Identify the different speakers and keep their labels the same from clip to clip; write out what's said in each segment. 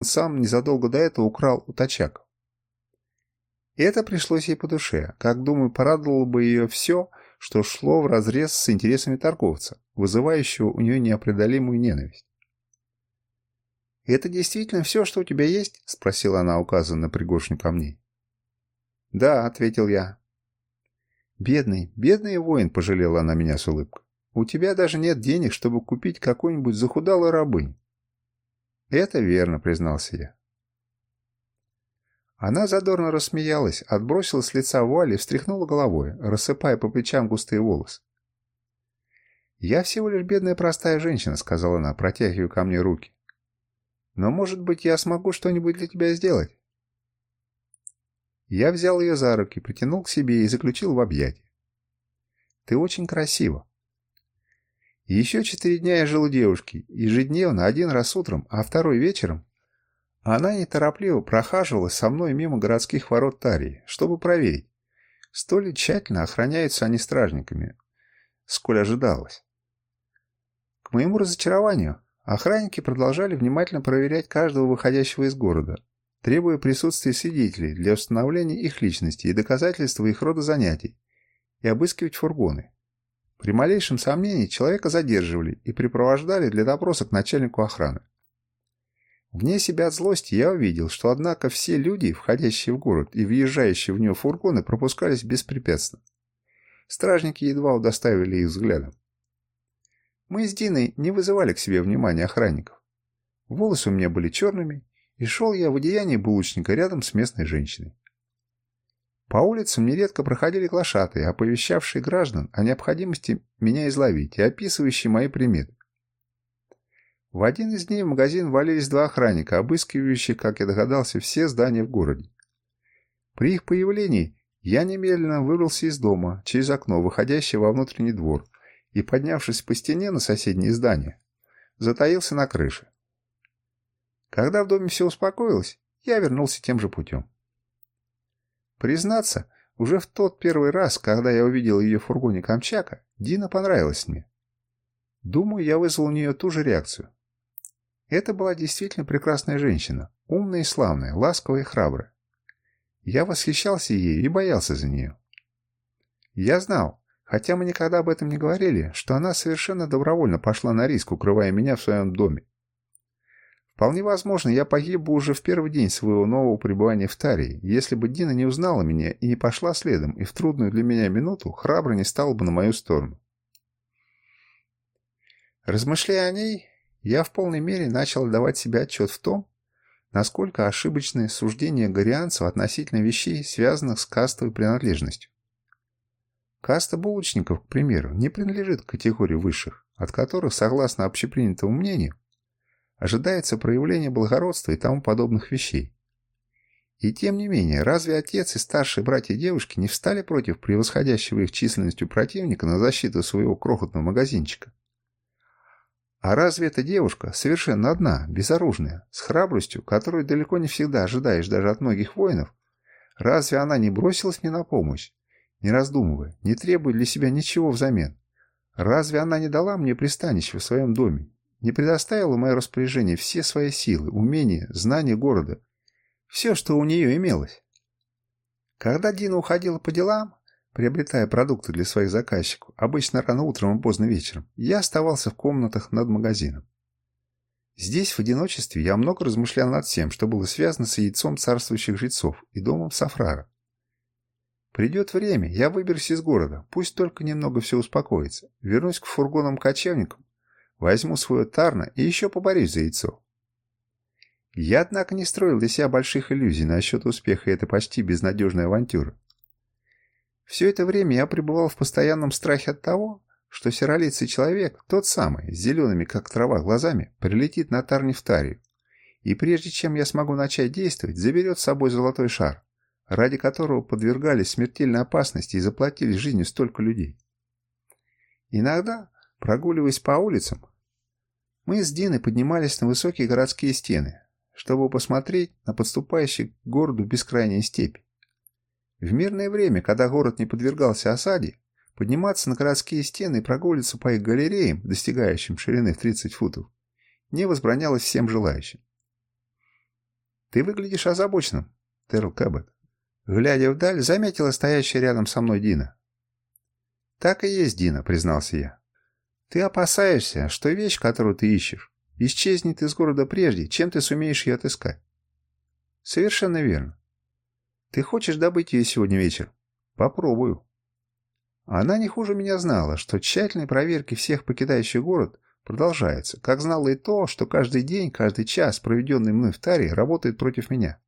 Speaker 1: сам незадолго до этого украл у тачаков. И это пришлось ей по душе, как, думаю, порадовало бы ее все, что шло вразрез с интересами торговца, вызывающего у нее неопределимую ненависть. «Это действительно все, что у тебя есть?» – спросила она, указывая на пригоршню камней. «Да», – ответил я. «Бедный, бедный воин», – пожалела она меня с улыбкой. «У тебя даже нет денег, чтобы купить какую-нибудь захудалую рабынь». «Это верно», – признался я. Она задорно рассмеялась, отбросила с лица вуаль и встряхнула головой, рассыпая по плечам густые волосы. «Я всего лишь бедная простая женщина», — сказала она, протягивая ко мне руки. «Но, может быть, я смогу что-нибудь для тебя сделать?» Я взял ее за руки, притянул к себе и заключил в объятия. «Ты очень красива». Еще четыре дня я жил у девушки, ежедневно, один раз утром, а второй вечером она неторопливо прохаживалась со мной мимо городских ворот Тарии, чтобы проверить, столь тщательно охраняются они стражниками, сколь ожидалось. К моему разочарованию, охранники продолжали внимательно проверять каждого выходящего из города, требуя присутствия свидетелей для установления их личности и доказательства их рода занятий, и обыскивать фургоны. При малейшем сомнении человека задерживали и припровождали для допроса к начальнику охраны. Вне себя от злости я увидел, что однако все люди, входящие в город и въезжающие в него фургоны, пропускались беспрепятственно. Стражники едва удоставили их взглядом. Мы с Диной не вызывали к себе внимания охранников. Волосы у меня были черными, и шел я в одеянии булочника рядом с местной женщиной. По улицам нередко проходили глашатые, оповещавшие граждан о необходимости меня изловить и описывающие мои приметы. В один из дней в магазин валились два охранника, обыскивающие, как я догадался, все здания в городе. При их появлении я немедленно выбрался из дома, через окно, выходящее во внутренний двор, и, поднявшись по стене на соседнее здание, затаился на крыше. Когда в доме все успокоилось, я вернулся тем же путем. Признаться, уже в тот первый раз, когда я увидел ее в фургоне Камчака, Дина понравилась мне. Думаю, я вызвал у нее ту же реакцию. Это была действительно прекрасная женщина, умная и славная, ласковая и храбрая. Я восхищался ею и боялся за нее. Я знал, хотя мы никогда об этом не говорили, что она совершенно добровольно пошла на риск, укрывая меня в своем доме. Вполне возможно, я погиб бы уже в первый день своего нового пребывания в Тарии, если бы Дина не узнала меня и не пошла следом, и в трудную для меня минуту храбро не стала бы на мою сторону. Размышляя о ней, я в полной мере начал давать себе отчет в том, насколько ошибочны суждения горианцев относительно вещей, связанных с кастовой принадлежностью. Каста булочников, к примеру, не принадлежит к категории высших, от которых, согласно общепринятому мнению, ожидается проявление благородства и тому подобных вещей. И тем не менее, разве отец и старшие братья девушки не встали против превосходящего их численностью противника на защиту своего крохотного магазинчика? А разве эта девушка совершенно одна, безоружная, с храбростью, которую далеко не всегда ожидаешь даже от многих воинов, разве она не бросилась мне на помощь, не раздумывая, не требуя для себя ничего взамен? Разве она не дала мне пристанище в своем доме, не предоставила в мое распоряжение все свои силы, умения, знания города, все, что у нее имелось? Когда Дина уходила по делам, Приобретая продукты для своих заказчиков, обычно рано утром и поздно вечером, я оставался в комнатах над магазином. Здесь, в одиночестве, я много размышлял над всем, что было связано с яйцом царствующих жрецов и домом Сафрара. Придет время, я выберусь из города, пусть только немного все успокоится, вернусь к фургонам-кочевникам, возьму свое тарна и еще поборюсь за яйцо. Я, однако, не строил для себя больших иллюзий насчет успеха этой почти безнадежной авантюры. Все это время я пребывал в постоянном страхе от того, что серолицый человек, тот самый, с зелеными, как трава, глазами, прилетит на Тарнифтарию, и прежде чем я смогу начать действовать, заберет с собой золотой шар, ради которого подвергались смертельной опасности и заплатили жизнью столько людей. Иногда, прогуливаясь по улицам, мы с Диной поднимались на высокие городские стены, чтобы посмотреть на подступающие к городу бескрайние степи. В мирное время, когда город не подвергался осаде, подниматься на городские стены и прогуливаться по их галереям, достигающим ширины в 30 футов, не возбранялось всем желающим. «Ты выглядишь озабоченным, Терл Кэббет». Глядя вдаль, заметила стоящая рядом со мной Дина. «Так и есть, Дина», — признался я. «Ты опасаешься, что вещь, которую ты ищешь, исчезнет из города прежде, чем ты сумеешь ее отыскать». «Совершенно верно. Ты хочешь добыть ее сегодня вечером?» «Попробую». Она не хуже меня знала, что тщательные проверки всех покидающих город продолжаются, как знала и то, что каждый день, каждый час, проведенный мной в Таре, работает против меня.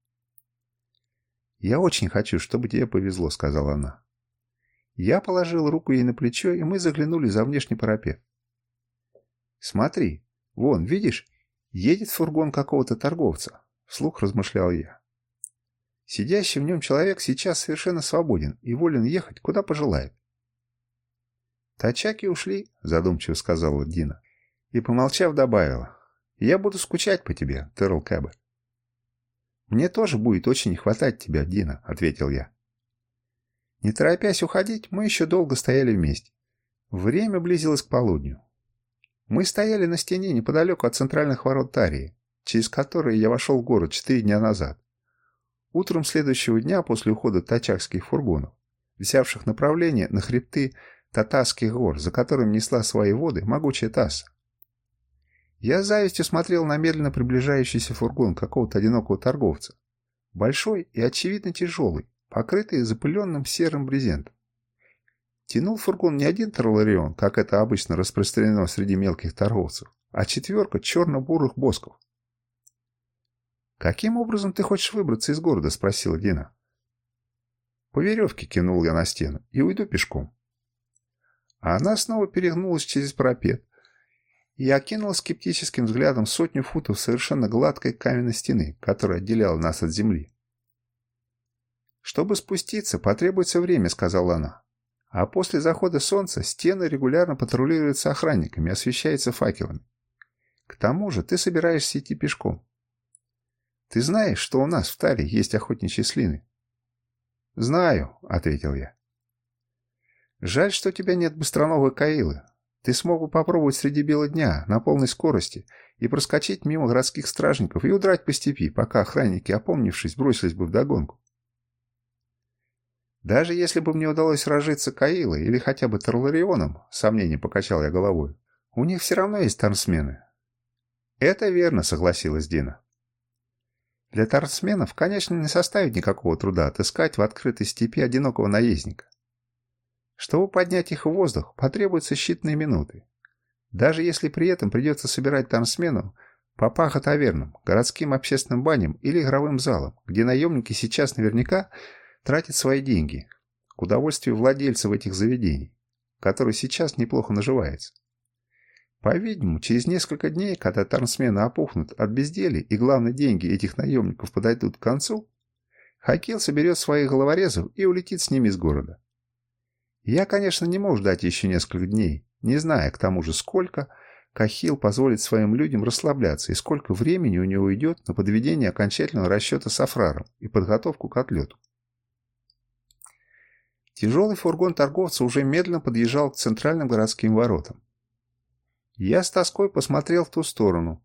Speaker 1: «Я очень хочу, чтобы тебе повезло», — сказала она. Я положил руку ей на плечо, и мы заглянули за внешний парапет. «Смотри, вон, видишь, едет фургон какого-то торговца», — вслух размышлял я. Сидящий в нем человек сейчас совершенно свободен и волен ехать, куда пожелает. «Тачаки ушли», — задумчиво сказала Дина. И, помолчав, добавила. «Я буду скучать по тебе, Терл Кэббет». «Мне тоже будет очень не хватать тебя, Дина», — ответил я. Не торопясь уходить, мы еще долго стояли вместе. Время близилось к полудню. Мы стояли на стене неподалеку от центральных ворот Тарии, через которые я вошел в город четыре дня назад. Утром следующего дня после ухода тачакских фургонов, взявших направление на хребты Татарских гор, за которым несла свои воды могучая Тасса. Я с завистью смотрел на медленно приближающийся фургон какого-то одинокого торговца. Большой и, очевидно, тяжелый, покрытый запыленным серым брезентом. Тянул фургон не один тарларион, как это обычно распространено среди мелких торговцев, а четверка черно-бурых босков. «Каким образом ты хочешь выбраться из города?» – спросила Дина. «По веревке кинул я на стену и уйду пешком». А она снова перегнулась через парапет и окинула скептическим взглядом сотню футов совершенно гладкой каменной стены, которая отделяла нас от земли. «Чтобы спуститься, потребуется время», — сказала она. «А после захода солнца стены регулярно патрулируются охранниками, освещаются факелами. К тому же ты собираешься идти пешком. Ты знаешь, что у нас в Таре есть охотничьи слины?» «Знаю», — ответил я. Жаль, что у тебя нет быстроногой Каилы. Ты смог бы попробовать среди бела дня, на полной скорости, и проскочить мимо городских стражников и удрать по степи, пока охранники, опомнившись, бросились бы вдогонку. Даже если бы мне удалось разжиться Каилой или хотя бы Тарларионом, сомнение покачал я головой, у них все равно есть тарнсмены. Это верно, согласилась Дина. Для тарнсменов, конечно, не составит никакого труда отыскать в открытой степи одинокого наездника. Чтобы поднять их в воздух, потребуются считанные минуты. Даже если при этом придется собирать там смену по пахотавернам, городским общественным баням или игровым залам, где наемники сейчас наверняка тратят свои деньги, к удовольствию владельцев этих заведений, который сейчас неплохо наживается. По-видимому, через несколько дней, когда тарнсмены опухнут от безделия и главные деньги этих наемников подойдут к концу, Хакил соберет своих головорезов и улетит с ними из города. Я, конечно, не мог ждать еще несколько дней, не зная к тому же сколько Кахил позволит своим людям расслабляться и сколько времени у него уйдет на подведение окончательного расчета с Афраром и подготовку к отлету. Тяжелый фургон торговца уже медленно подъезжал к центральным городским воротам. Я с тоской посмотрел в ту сторону,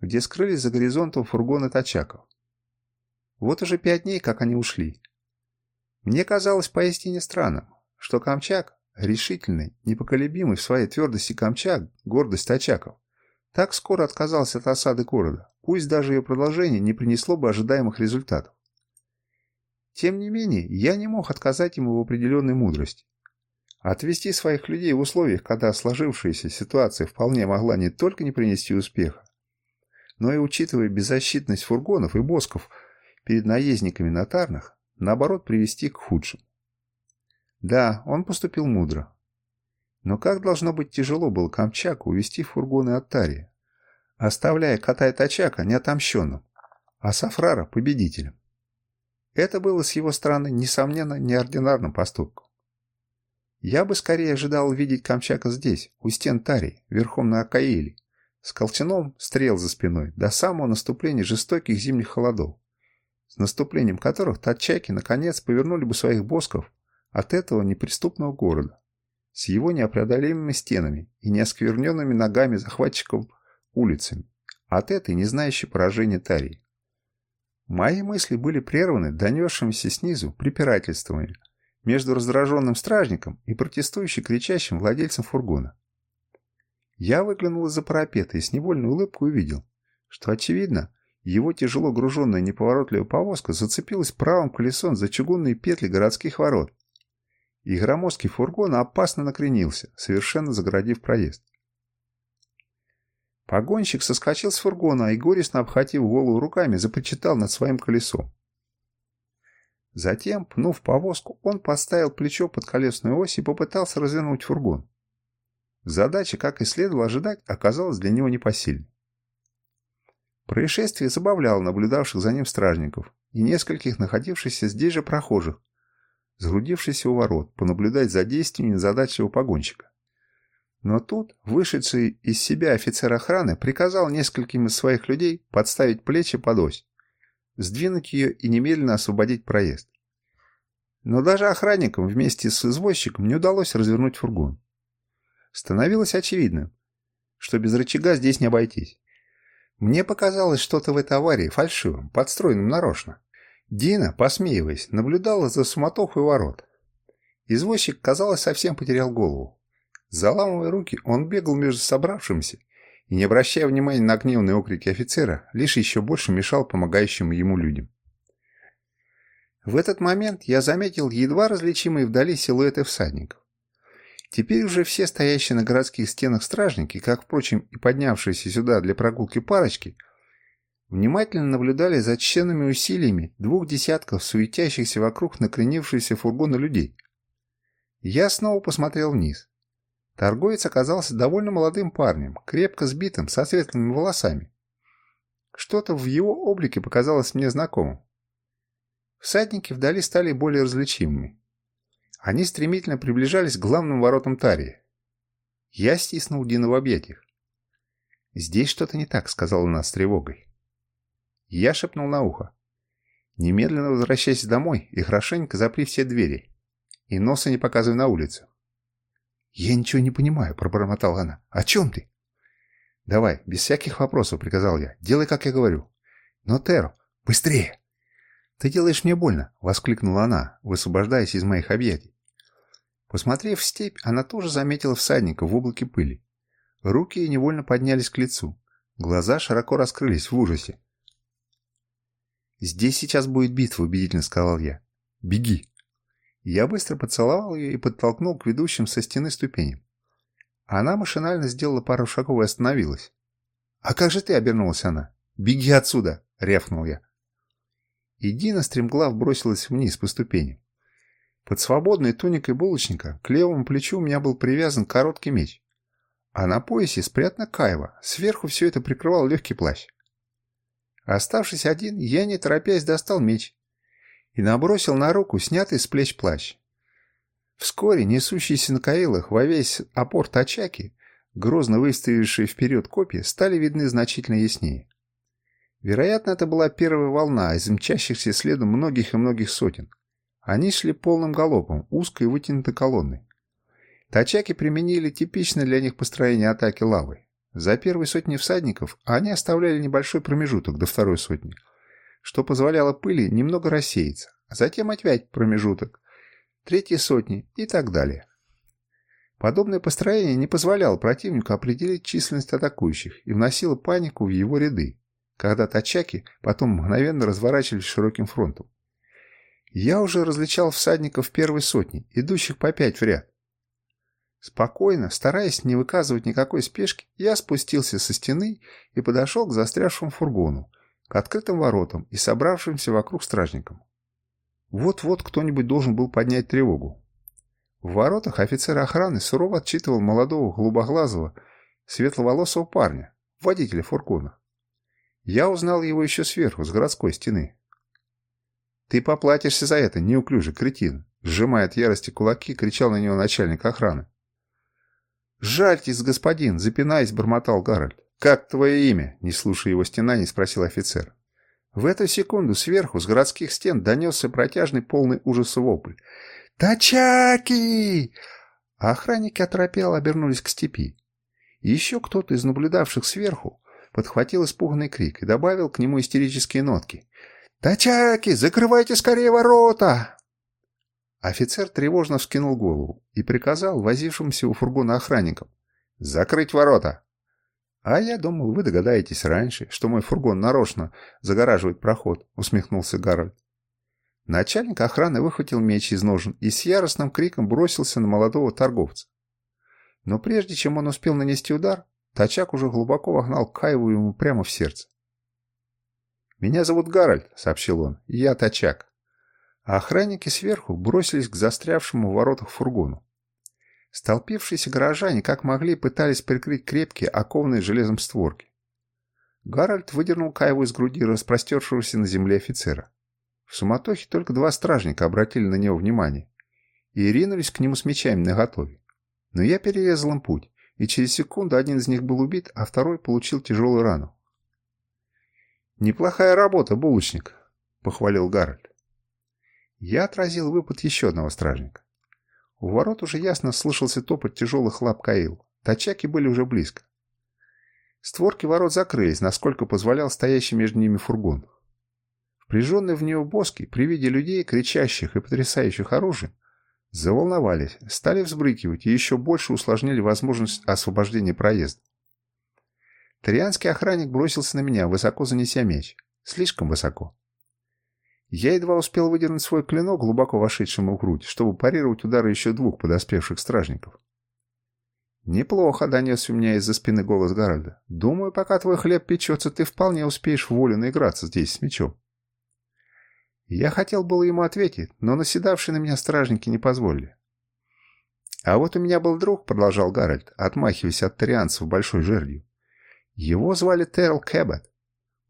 Speaker 1: где скрылись за горизонтом фургоны тачаков. Вот уже пять дней, как они ушли. Мне казалось поистине странным, что Камчак, решительный, непоколебимый в своей твердости Камчак, гордость Тачаков, так скоро отказался от осады города, пусть даже ее продолжение не принесло бы ожидаемых результатов. Тем не менее, я не мог отказать ему в определенной мудрости. Отвести своих людей в условиях, когда сложившаяся ситуация вполне могла не только не принести успеха, но и, учитывая беззащитность фургонов и босков перед наездниками на тарнах, наоборот привести к худшему. Да, он поступил мудро. Но как должно быть тяжело было Камчаку увести фургоны от Тарии, оставляя Катай Тачака неотомщенным, а Сафрара победителем. Это было с его стороны, несомненно, неординарным поступком. Я бы скорее ожидал увидеть Камчака здесь, у стен Тарии, верхом на Акаиле, с колчаном стрел за спиной, до самого наступления жестоких зимних холодов, с наступлением которых тачаки наконец повернули бы своих босков от этого неприступного города, с его неопреодолимыми стенами и неоскверненными ногами захватчиков улицами, от этой не знающей поражения Тарии. Мои мысли были прерваны донесшимися снизу препирательствами между раздраженным стражником и протестующим кричащим владельцем фургона. Я выглянул из-за парапета и с невольной улыбкой увидел, что, очевидно, его тяжело груженная неповоротливая повозка зацепилась правым колесом за чугунные петли городских ворот, и громоздкий фургон опасно накренился, совершенно загородив проезд. Погонщик соскочил с фургона и, горестно обхватив голову руками, започитал над своим колесом. Затем, пнув повозку, он поставил плечо под колесную ось и попытался развернуть фургон. Задача, как и следовало ожидать, оказалась для него непосильной. Происшествие забавляло наблюдавших за ним стражников и нескольких находившихся здесь же прохожих, сгрудившихся у ворот, понаблюдать за действиями незадачливого погонщика. Но тут вышедший из себя офицер охраны приказал нескольким из своих людей подставить плечи под ось, сдвинуть ее и немедленно освободить проезд. Но даже охранникам вместе с извозчиком не удалось развернуть фургон. Становилось очевидным, что без рычага здесь не обойтись. Мне показалось что-то в этой аварии фальшивым, подстроенным нарочно. Дина, посмеиваясь, наблюдала за суматохой ворот. Извозчик, казалось, совсем потерял голову. Заламывая руки, он бегал между собравшимися и, не обращая внимания на гневные окрики офицера, лишь еще больше мешал помогающим ему людям. В этот момент я заметил едва различимые вдали силуэты всадников. Теперь уже все стоящие на городских стенах стражники, как, впрочем, и поднявшиеся сюда для прогулки парочки, внимательно наблюдали за тщенными усилиями двух десятков суетящихся вокруг накренившихся фургона людей. Я снова посмотрел вниз. Торговец оказался довольно молодым парнем, крепко сбитым, со светлыми волосами. Что-то в его облике показалось мне знакомым. Всадники вдали стали более различимыми. Они стремительно приближались к главным воротам Тарии. Я стиснул Дина в объятиях. «Здесь что-то не так», — сказала она с тревогой. Я шепнул на ухо. «Немедленно возвращайся домой и хорошенько запри все двери. И носа не показывай на улицу. «Я ничего не понимаю», — пробормотала она. «О чем ты?» «Давай, без всяких вопросов», — приказал я. «Делай, как я говорю». «Но, Теро, быстрее!» «Ты делаешь мне больно», — воскликнула она, высвобождаясь из моих объятий. Посмотрев в степь, она тоже заметила всадника в облаке пыли. Руки невольно поднялись к лицу. Глаза широко раскрылись в ужасе. «Здесь сейчас будет битва», — убедительно сказал я. «Беги!» Я быстро поцеловал ее и подтолкнул к ведущим со стены ступеням. Она машинально сделала пару шагов и остановилась. «А как же ты?» — обернулась она. «Беги отсюда!» — рявкнул я. И Дина стремглав бросилась вниз по ступеням. Под свободной туникой булочника к левому плечу у меня был привязан короткий меч. А на поясе спрятана кайва, сверху все это прикрывал легкий плащ. Оставшись один, я не торопясь достал меч и набросил на руку снятый с плеч плащ. Вскоре несущиеся на каилах во весь опор тачаки, грозно выставившие вперед копья, стали видны значительно яснее. Вероятно, это была первая волна из мчащихся следом многих и многих сотен. Они шли полным галопом, узкой вытянутой колонной. Тачаки применили типичное для них построение атаки лавы. За первые сотни всадников они оставляли небольшой промежуток до второй сотни – что позволяло пыли немного рассеяться, а затем опять промежуток, третьей сотни и так далее. Подобное построение не позволяло противнику определить численность атакующих и вносило панику в его ряды, когда тачаки потом мгновенно разворачивались широким фронтом. Я уже различал всадников первой сотни, идущих по пять в ряд. Спокойно, стараясь не выказывать никакой спешки, я спустился со стены и подошел к застрявшему фургону, к открытым воротам и собравшимся вокруг стражникам. Вот-вот кто-нибудь должен был поднять тревогу. В воротах офицер охраны сурово отчитывал молодого голубоглазого, светловолосого парня, водителя фургона. Я узнал его еще сверху, с городской стены. «Ты поплатишься за это, неуклюжий кретин!» Сжимая от ярости кулаки, кричал на него начальник охраны. «Жальтесь, господин!» — запинаясь, бормотал Гарольд. «Как твое имя?» – не слушая его стена, не спросил офицер. В эту секунду сверху, с городских стен, донесся протяжный полный ужаса вопль. «Тачаки!» А охранники оторопело обернулись к степи. еще кто-то из наблюдавших сверху подхватил испуганный крик и добавил к нему истерические нотки. «Тачаки, закрывайте скорее ворота!» Офицер тревожно вскинул голову и приказал возившимся у фургона охранникам «Закрыть ворота!» «А я думал, вы догадаетесь раньше, что мой фургон нарочно загораживает проход», — усмехнулся Гарольд. Начальник охраны выхватил меч из ножен и с яростным криком бросился на молодого торговца. Но прежде чем он успел нанести удар, Тачак уже глубоко вогнал кайву ему прямо в сердце. «Меня зовут Гарольд», — сообщил он, — «я Тачак». А охранники сверху бросились к застрявшему в воротах фургону. Столпившиеся горожане как могли пытались прикрыть крепкие, окованные железом створки. Гарольд выдернул кайву из груди распростершегося на земле офицера. В суматохе только два стражника обратили на него внимание и ринулись к нему с мечами наготове. Но я перерезал им путь, и через секунду один из них был убит, а второй получил тяжелую рану. «Неплохая работа, булочник», — похвалил Гарольд. Я отразил выпад еще одного стражника. У ворот уже ясно слышался топот тяжелых лап Каил. Тачаки были уже близко. Створки ворот закрылись, насколько позволял стоящий между ними фургон. Впряженные в него боски при виде людей, кричащих и потрясающих оружием, заволновались, стали взбрыкивать и еще больше усложнили возможность освобождения проезда. Тарианский охранник бросился на меня, высоко занеся меч. Слишком высоко. Я едва успел выдернуть свой клинок, глубоко вошедшему в грудь, чтобы парировать удары еще двух подоспевших стражников. «Неплохо», — донес у меня из-за спины голос Гарольда. «Думаю, пока твой хлеб печется, ты вполне успеешь волю наиграться здесь с мечом». Я хотел было ему ответить, но наседавшие на меня стражники не позволили. «А вот у меня был друг», — продолжал Гарольд, отмахиваясь от тарианцев большой жердью. Его звали Терл Кэббет.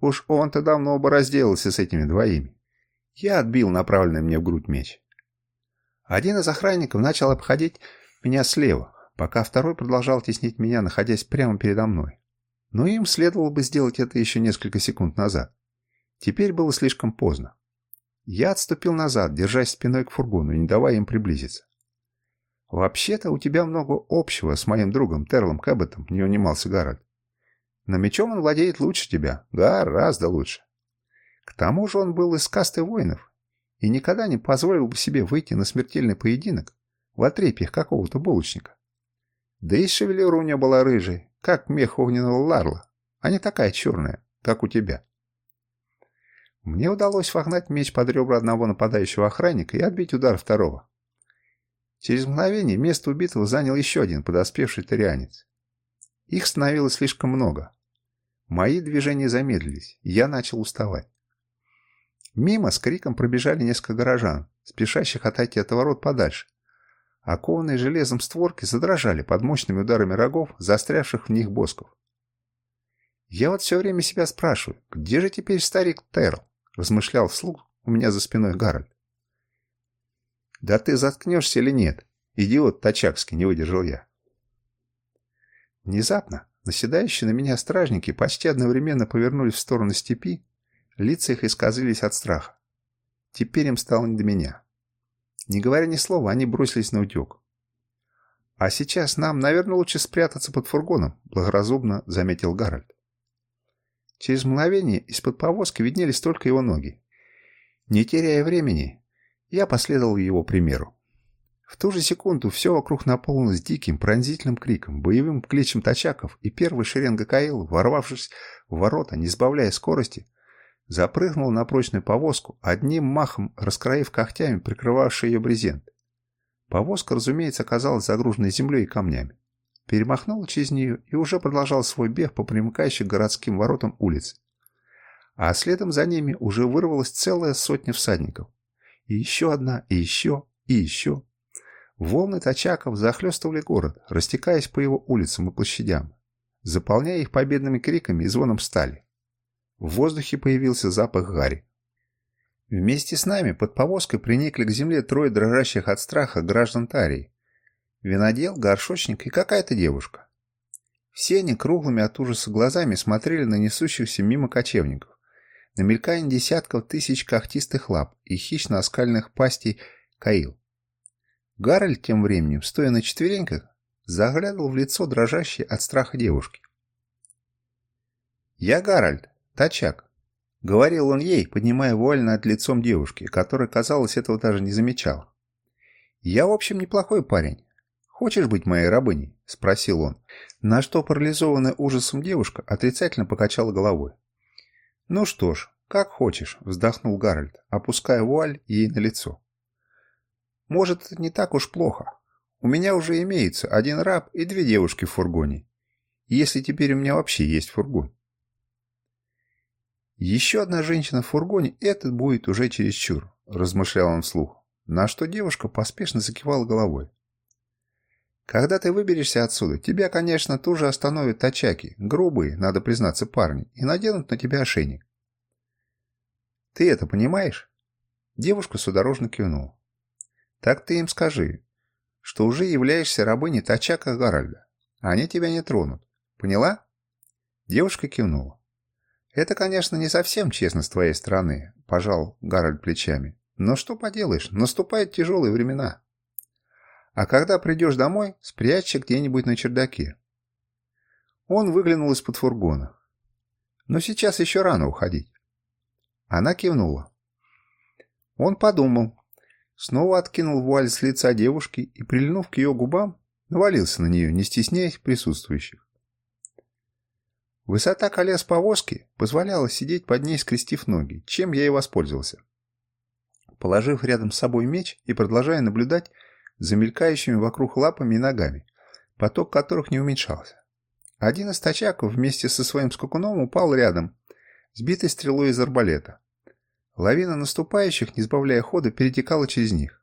Speaker 1: Уж он-то давно бы разделался с этими двоими. Я отбил направленный мне в грудь меч. Один из охранников начал обходить меня слева, пока второй продолжал теснить меня, находясь прямо передо мной. Но им следовало бы сделать это еще несколько секунд назад. Теперь было слишком поздно. Я отступил назад, держась спиной к фургону, не давая им приблизиться. «Вообще-то у тебя много общего с моим другом Терлом Кэббетом», — не унимался Гарольд. «Но мечом он владеет лучше тебя, гораздо лучше. К тому же он был из касты воинов и никогда не позволил бы себе выйти на смертельный поединок в отрепьях какого-то булочника. Да и шевелюра у него была рыжей, как мех огненного ларла, а не такая черная, как у тебя». Мне удалось вогнать меч под ребра одного нападающего охранника и отбить удар второго. Через мгновение место убитого занял еще один подоспевший тарианец. Их становилось слишком много. Мои движения замедлились, я начал уставать. Мимо с криком пробежали несколько горожан, спешащих отойти от ворот подальше. Окованные железом створки задрожали под мощными ударами рогов, застрявших в них босков. Я вот все время себя спрашиваю, где же теперь старик Терл? размышлял вслух у меня за спиной Гарольд. «Да ты заткнешься или нет? Идиот Тачакский!» — не выдержал я. Внезапно наседающие на меня стражники почти одновременно повернулись в сторону степи, лица их исказились от страха. Теперь им стало не до меня. Не говоря ни слова, они бросились на утек. «А сейчас нам, наверное, лучше спрятаться под фургоном», — благоразумно заметил Гарольд. Через мгновение из-под повозки виднелись только его ноги. Не теряя времени, я последовал его примеру. В ту же секунду все вокруг наполнилось диким, пронзительным криком, боевым кличем тачаков, и первый шеренга Каил, ворвавшись в ворота, не сбавляя скорости, запрыгнул на прочную повозку, одним махом раскроив когтями прикрывавший ее брезент. Повозка, разумеется, оказалась загруженной землей и камнями перемахнул через нее и уже продолжал свой бег по примыкающей городским воротам улице. А следом за ними уже вырвалась целая сотня всадников. И еще одна, и еще, и еще. Волны тачаков захлестывали город, растекаясь по его улицам и площадям, заполняя их победными криками и звоном стали. В воздухе появился запах гари. Вместе с нами под повозкой приникли к земле трое дрожащих от страха граждан Тарии, Винодел, горшочник и какая-то девушка. Все они круглыми от ужаса глазами смотрели на несущихся мимо кочевников, на мелькание десятков тысяч когтистых лап и хищно оскальных пастей Каил. Гарольд тем временем, стоя на четвереньках, заглядывал в лицо дрожащей от страха девушки. «Я Гарольд, Тачак. Говорил он ей, поднимая вуаль над лицом девушки, которая, казалось, этого даже не замечала. «Я, в общем, неплохой парень. Хочешь быть моей рабыней?» – спросил он. На что парализованная ужасом девушка отрицательно покачала головой. «Ну что ж, как хочешь», – вздохнул Гарольд, опуская вуаль ей на лицо. «Может, не так уж плохо. У меня уже имеется один раб и две девушки в фургоне. Если теперь у меня вообще есть фургон». «Еще одна женщина в фургоне – это будет уже чересчур», – размышлял он вслух, на что девушка поспешно закивала головой. «Когда ты выберешься отсюда, тебя, конечно, тоже остановят тачаки, грубые, надо признаться, парни, и наденут на тебя ошейник. Ты это понимаешь?» Девушка судорожно кивнула. «Так ты им скажи, что уже являешься рабыней тачака Гарольда. Они тебя не тронут. Поняла?» Девушка кивнула. «Это, конечно, не совсем честно с твоей стороны», – пожал Гарольд плечами. «Но что поделаешь, наступают тяжелые времена. А когда придешь домой, спрячься где-нибудь на чердаке». Он выглянул из-под фургона. «Но сейчас еще рано уходить». Она кивнула. Он подумал, снова откинул вуаль с лица девушки и, прильнув к ее губам, навалился на нее, не стесняясь присутствующих. Высота колес повозки позволяла сидеть под ней, скрестив ноги, чем я и воспользовался. Положив рядом с собой меч и продолжая наблюдать за мелькающими вокруг лапами и ногами, поток которых не уменьшался. Один из тачаков вместе со своим скакуном упал рядом, сбитый стрелой из арбалета. Лавина наступающих, не сбавляя хода, перетекала через них.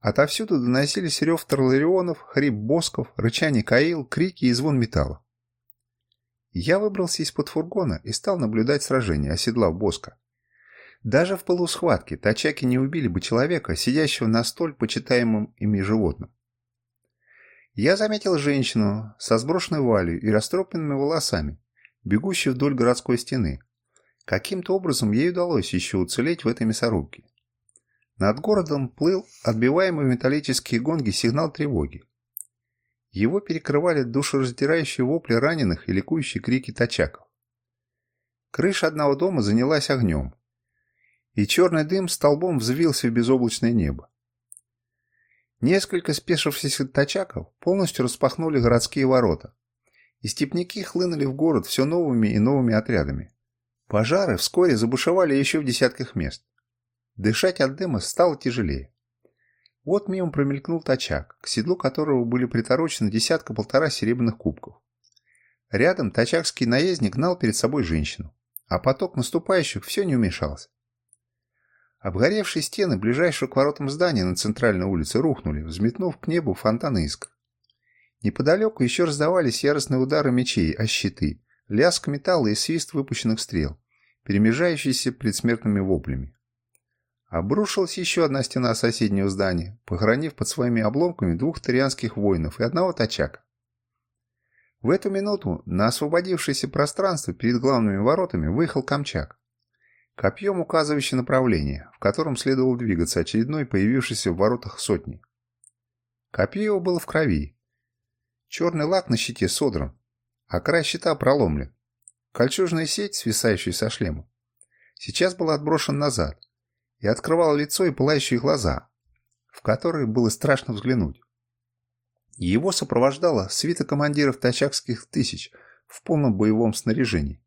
Speaker 1: Отовсюду доносились рев тарларионов, хрип босков, рычание каил, крики и звон металла. Я выбрался из-под фургона и стал наблюдать сражение, оседлав Боска. Даже в полусхватке тачаки не убили бы человека, сидящего на столь почитаемом ими животном. Я заметил женщину со сброшенной вуалью и растропленными волосами, бегущую вдоль городской стены. Каким-то образом ей удалось еще уцелеть в этой мясорубке. Над городом плыл отбиваемый металлические гонги сигнал тревоги. Его перекрывали душераздирающие вопли раненых и ликующие крики тачаков. Крыша одного дома занялась огнем, и черный дым столбом взвился в безоблачное небо. Несколько спешившихся тачаков полностью распахнули городские ворота, и степняки хлынули в город все новыми и новыми отрядами. Пожары вскоре забушевали еще в десятках мест. Дышать от дыма стало тяжелее. Вот мимо промелькнул тачак, к седлу которого были приторочены десятка-полтора серебряных кубков. Рядом тачакский наездник гнал перед собой женщину, а поток наступающих все не уменьшался. Обгоревшие стены ближайшего к воротам здания на центральной улице рухнули, взметнув к небу фонтаны искр. Неподалеку еще раздавались яростные удары мечей о щиты, лязг металла и свист выпущенных стрел, перемежающиеся предсмертными воплями. Обрушилась еще одна стена соседнего здания, похоронив под своими обломками двух тарианских воинов и одного тачака. В эту минуту на освободившееся пространство перед главными воротами выехал Камчак. Копьем указывающий направление, в котором следовало двигаться очередной появившийся в воротах сотни. Копье его было в крови. Черный лак на щите содран, а край щита проломлен. Кольчужная сеть, свисающая со шлема, сейчас была отброшена назад, и открывал лицо и пылающие глаза, в которые было страшно взглянуть. Его сопровождала свита командиров тачакских тысяч в полном боевом снаряжении.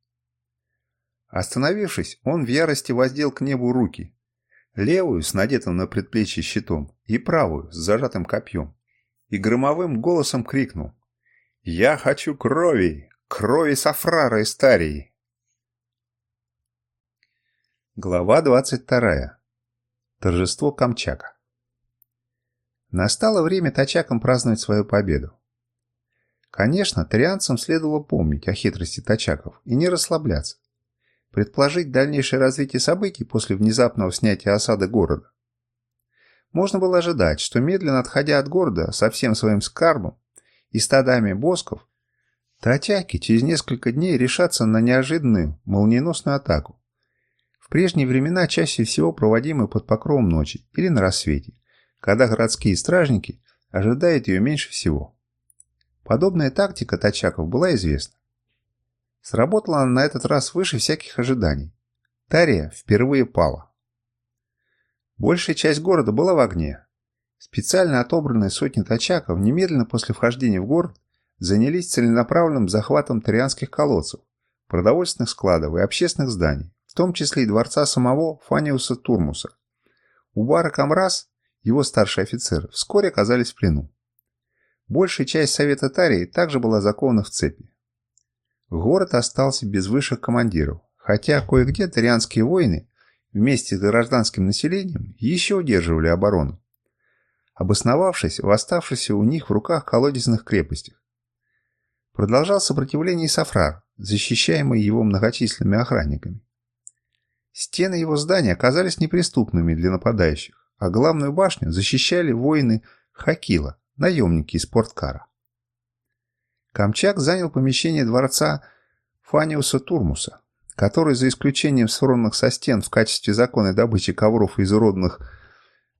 Speaker 1: Остановившись, он в ярости воздел к небу руки, левую с надетым на предплечье щитом и правую с зажатым копьем, и громовым голосом крикнул «Я хочу крови! Крови Сафрара и Старии!» Глава двадцать вторая. Торжество Камчака. Настало время тачакам праздновать свою победу. Конечно, тарианцам следовало помнить о хитрости тачаков и не расслабляться. Предположить дальнейшее развитие событий после внезапного снятия осады города. Можно было ожидать, что медленно отходя от города со всем своим скарбом и стадами босков, тачаки через несколько дней решатся на неожиданную молниеносную атаку прежние времена чаще всего проводимы под покровом ночи или на рассвете, когда городские стражники ожидают ее меньше всего. Подобная тактика тачаков была известна. Сработала она на этот раз выше всяких ожиданий, Тария впервые пала. Большая часть города была в огне. Специально отобранные сотни тачаков немедленно после вхождения в город занялись целенаправленным захватом тарианских колодцев, продовольственных складов и общественных зданий, в том числе и дворца самого Фаниуса Турмуса. Убара Камрас, его старший офицер, вскоре оказались в плену. Большая часть Совета Тарии также была закована в цепи. Город остался без высших командиров, хотя кое-где тарианские воины вместе с гражданским населением еще удерживали оборону, обосновавшись в оставшихся у них в руках колодезных крепостях. Продолжал сопротивление Сафрар, защищаемый его многочисленными охранниками. Стены его здания оказались неприступными для нападающих, а главную башню защищали воины Хакила, наемники из Порткара. Камчак занял помещение дворца Фаниуса Турмуса, который, за исключением сорванных со стен в качестве законной добычи ковров из уродных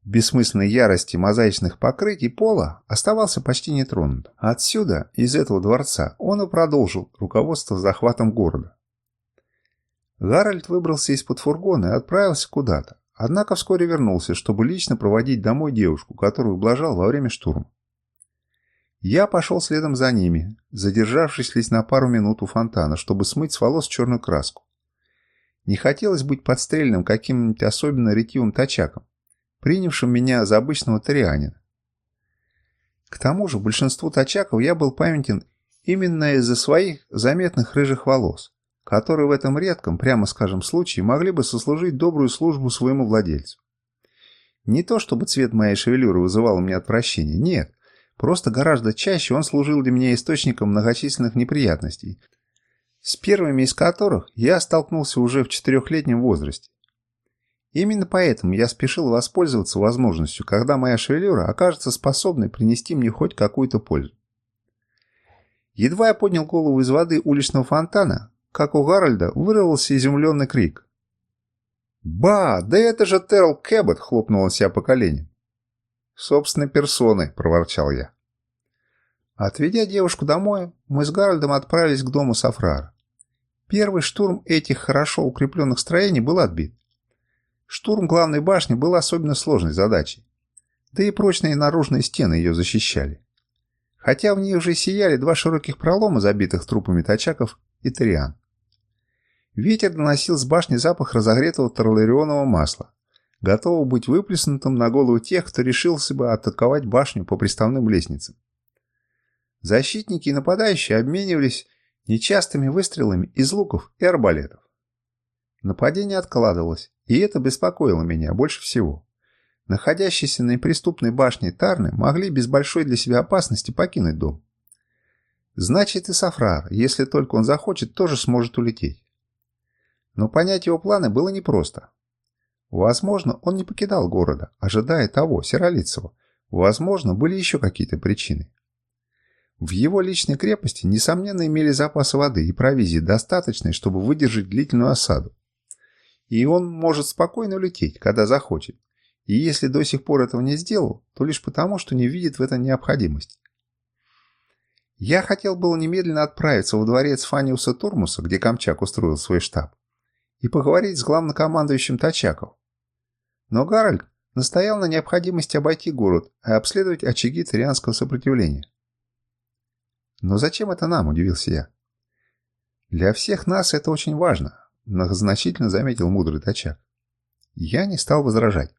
Speaker 1: бессмысленной ярости мозаичных покрытий пола, оставался почти нетронут. Отсюда, из этого дворца, он и продолжил руководство захватом города. Гарольд выбрался из-под фургона и отправился куда-то, однако вскоре вернулся, чтобы лично проводить домой девушку, которую ублажал во время штурма. Я пошел следом за ними, задержавшись лишь на пару минут у фонтана, чтобы смыть с волос черную краску. Не хотелось быть подстрельным каким-нибудь особенно ретивым тачаком, принявшим меня за обычного тарианина. К тому же большинству тачаков я был памятен именно из-за своих заметных рыжих волос, которые в этом редком, прямо скажем, случае могли бы сослужить добрую службу своему владельцу. Не то чтобы цвет моей шевелюры вызывал у меня отвращение, нет, Просто гораздо чаще он служил для меня источником многочисленных неприятностей, с первыми из которых я столкнулся уже в четырехлетнем возрасте. Именно поэтому я спешил воспользоваться возможностью, когда моя шевелюра окажется способной принести мне хоть какую-то пользу. Едва я поднял голову из воды уличного фонтана, как у Гарольда вырвался изумленный крик. «Ба! Да это же Терл Кэббот!» — хлопнул он себя по коленям. «Собственной персоны», — проворчал я. Отведя девушку домой, мы с Гарольдом отправились к дому Сафрара. Первый штурм этих хорошо укрепленных строений был отбит. Штурм главной башни был особенно сложной задачей. Да и прочные наружные стены ее защищали. Хотя в ней уже сияли два широких пролома, забитых трупами тачаков и тариан. Ветер доносил с башни запах разогретого тарларионового масла, готового быть выплеснутым на голову тех, кто решился бы атаковать башню по приставным лестницам. Защитники и нападающие обменивались нечастыми выстрелами из луков и арбалетов. Нападение откладывалось, и это беспокоило меня больше всего. Находящиеся на неприступной башне Тарны могли без большой для себя опасности покинуть дом. Значит и Сафрар, если только он захочет, тоже сможет улететь. Но понять его планы было непросто. Возможно, он не покидал города, ожидая того, Серолицева. Возможно, были еще какие-то причины. В его личной крепости, несомненно, имели запасы воды и провизии достаточные, чтобы выдержать длительную осаду. И он может спокойно улететь, когда захочет. И если до сих пор этого не сделал, то лишь потому, что не видит в этом необходимости. Я хотел было немедленно отправиться во дворец Фаниуса Турмуса, где Камчак устроил свой штаб, и поговорить с главнокомандующим Тачаков. Но Гарольд настоял на необходимости обойти город и обследовать очаги тарианского сопротивления. «Но зачем это нам?» – удивился я. «Для всех нас это очень важно», – многозначительно заметил мудрый тачак. Я не стал возражать.